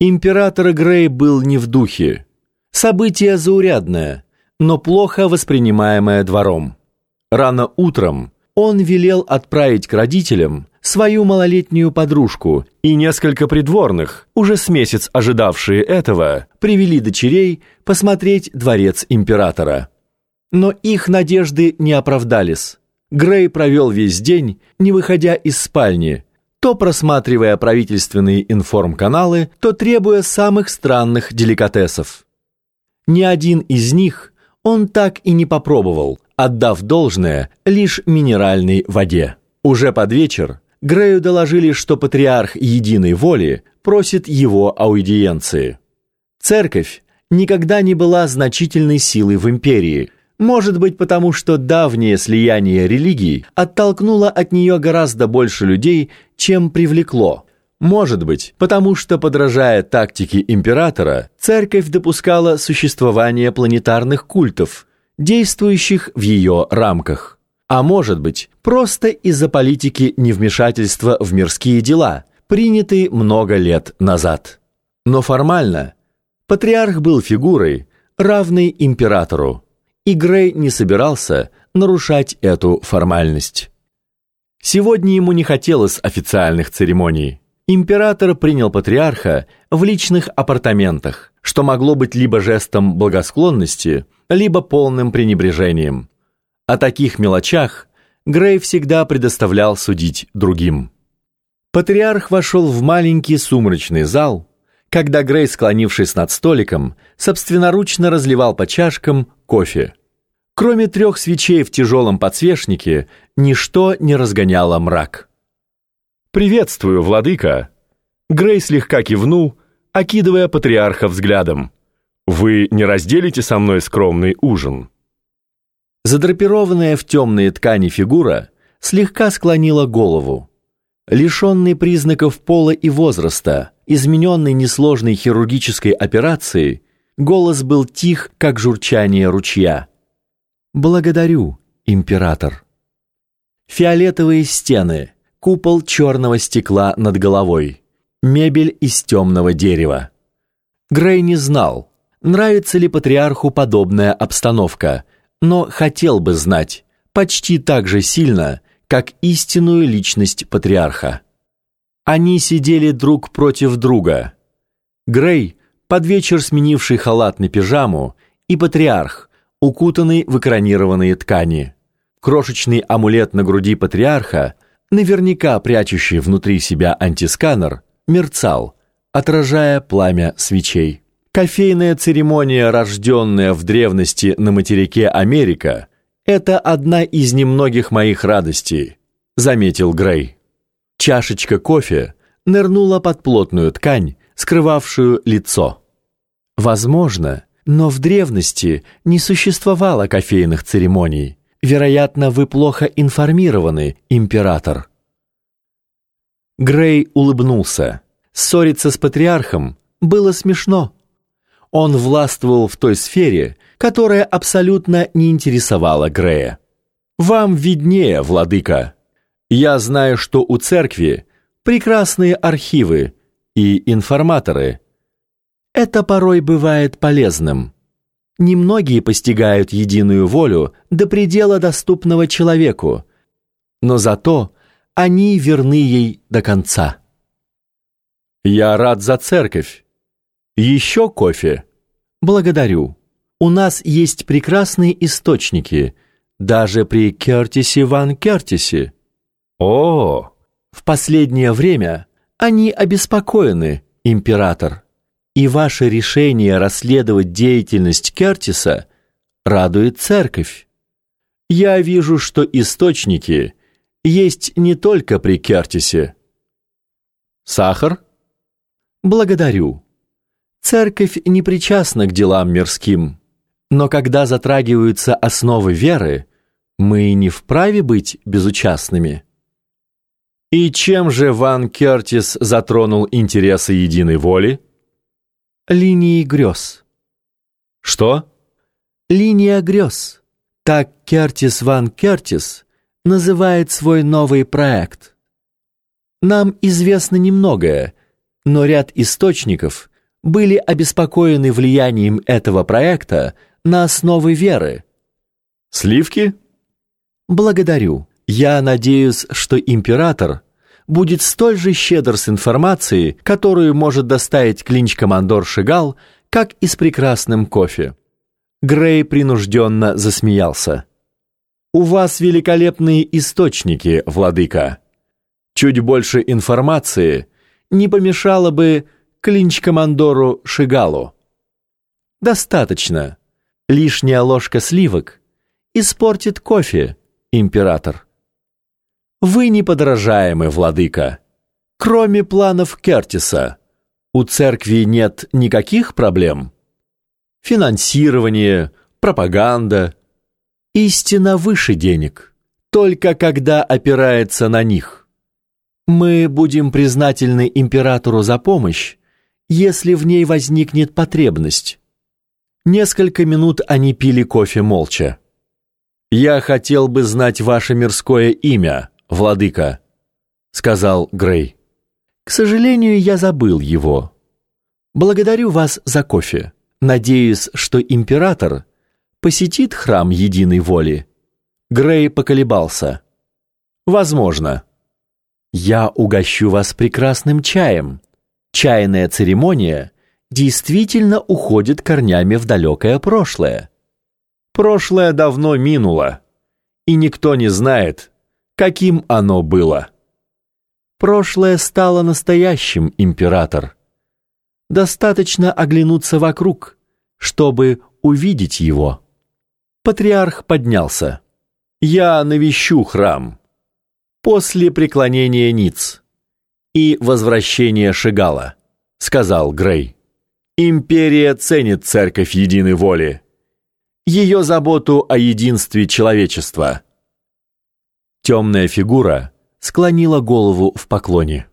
Император Грей был не в духе. Событие заурядное, но плохо воспринимаемое двором. Рано утром он велел отправить к родителям свою малолетнюю подружку, и несколько придворных, уже с месяц ожидавшие этого, привели дочерей посмотреть дворец императора. Но их надежды не оправдались. Грей провел весь день, не выходя из спальни, то просматривая правительственные информканалы, то требуя самых странных деликатесов. Ни один из них он так и не попробовал, отдав должное лишь минеральной воде. Уже под вечер Грею доложили, что патриарх Единой Воли просит его аудиенции. Церковь никогда не была значительной силой в империи, может быть, потому что давнее слияние религий оттолкнуло от нее гораздо больше людей, чем привлекло. Может быть, потому что, подражая тактике императора, церковь допускала существование планетарных культов, действующих в ее рамках а может быть, просто из-за политики невмешательства в мирские дела, принятой много лет назад. Но формально патриарх был фигурой, равной императору, и Грей не собирался нарушать эту формальность. Сегодня ему не хотелось официальных церемоний. Император принял патриарха в личных апартаментах, что могло быть либо жестом благосклонности, либо полным пренебрежением. О таких мелочах Грей всегда предоставлял судить другим. Патриарх вошел в маленький сумрачный зал, когда Грей, склонившись над столиком, собственноручно разливал по чашкам кофе. Кроме трех свечей в тяжелом подсвечнике, ничто не разгоняло мрак. «Приветствую, владыка!» Грей слегка кивнул, окидывая патриарха взглядом. «Вы не разделите со мной скромный ужин?» Задрапированная в темные ткани фигура слегка склонила голову. Лишенный признаков пола и возраста, измененный несложной хирургической операцией, голос был тих, как журчание ручья. «Благодарю, император». Фиолетовые стены, купол черного стекла над головой, мебель из темного дерева. Грей не знал, нравится ли патриарху подобная обстановка – но хотел бы знать почти так же сильно, как истинную личность патриарха. Они сидели друг против друга. Грей, под вечер сменивший халат на пижаму, и патриарх, укутанный в экранированные ткани. Крошечный амулет на груди патриарха, наверняка прячущий внутри себя антисканер, мерцал, отражая пламя свечей. Кофейная церемония, рожденная в древности на материке Америка, это одна из немногих моих радостей, заметил Грей. Чашечка кофе нырнула под плотную ткань, скрывавшую лицо. Возможно, но в древности не существовало кофейных церемоний. Вероятно, вы плохо информированы, император. Грей улыбнулся. Ссориться с патриархом было смешно. Он властвовал в той сфере, которая абсолютно не интересовала Грея. «Вам виднее, владыка. Я знаю, что у церкви прекрасные архивы и информаторы. Это порой бывает полезным. Немногие постигают единую волю до предела доступного человеку, но зато они верны ей до конца». «Я рад за церковь», еще кофе? Благодарю. У нас есть прекрасные источники, даже при Кертисе Ван Кертисе. О, в последнее время они обеспокоены, император. И ваше решение расследовать деятельность Кертиса радует церковь. Я вижу, что источники есть не только при Кертисе. Сахар? Благодарю. Церковь не причастна к делам мирским, но когда затрагиваются основы веры, мы не вправе быть безучастными. И чем же Ван Кертис затронул интересы единой воли? Линии грез. Что? Линия грез. Так Кертис Ван Кертис называет свой новый проект. Нам известно немногое, но ряд источников были обеспокоены влиянием этого проекта на основы веры. Сливки? Благодарю. Я надеюсь, что император будет столь же щедр с информацией, которую может доставить клинч-командор Шигал, как и с прекрасным кофе. Грей принужденно засмеялся. «У вас великолепные источники, владыка. Чуть больше информации не помешало бы клинч-командору Шигалу. Достаточно. Лишняя ложка сливок испортит кофе, император. Вы неподражаемый, владыка. Кроме планов Кертиса, у церкви нет никаких проблем? Финансирование, пропаганда. Истина выше денег, только когда опирается на них. Мы будем признательны императору за помощь, если в ней возникнет потребность. Несколько минут они пили кофе молча. Я хотел бы знать ваше мирское имя, владыка, сказал Грей. К сожалению, я забыл его. Благодарю вас за кофе. Надеюсь, что император посетит храм единой воли. Грей поколебался. Возможно. Я угощу вас прекрасным чаем. Чайная церемония действительно уходит корнями в далекое прошлое. Прошлое давно минуло, и никто не знает, каким оно было. Прошлое стало настоящим, император. Достаточно оглянуться вокруг, чтобы увидеть его. Патриарх поднялся. Я навещу храм после преклонения ниц и возвращения Шигала, сказал Грей. Империя ценит церковь единой воли, ее заботу о единстве человечества. Темная фигура склонила голову в поклоне.